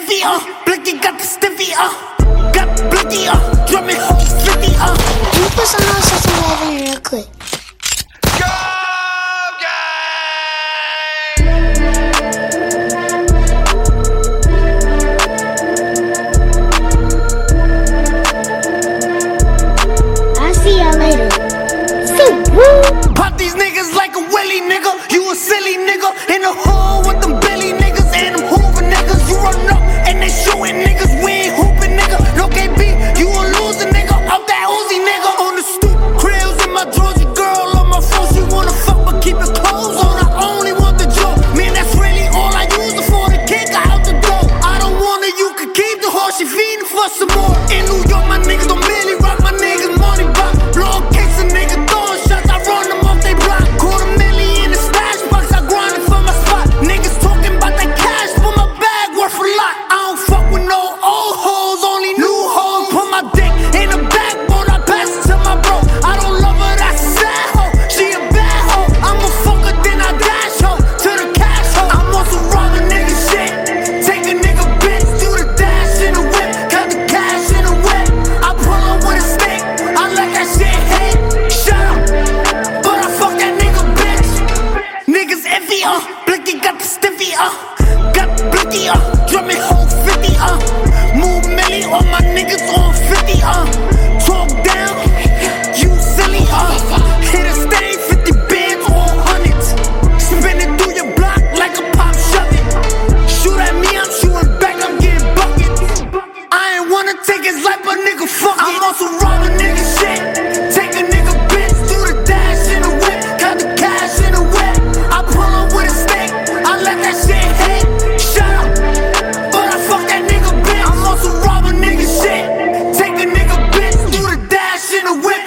heavier. Blicky got the stivia. Got blickier. Drumming hook slippia. Can you put some on social media real quick? Pop these niggas like a willy nigga. You a silly nigga in the hallway. some more. stiffy, uh, blicky got stiffy, uh, got blicky, uh. the whip.